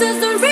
This is the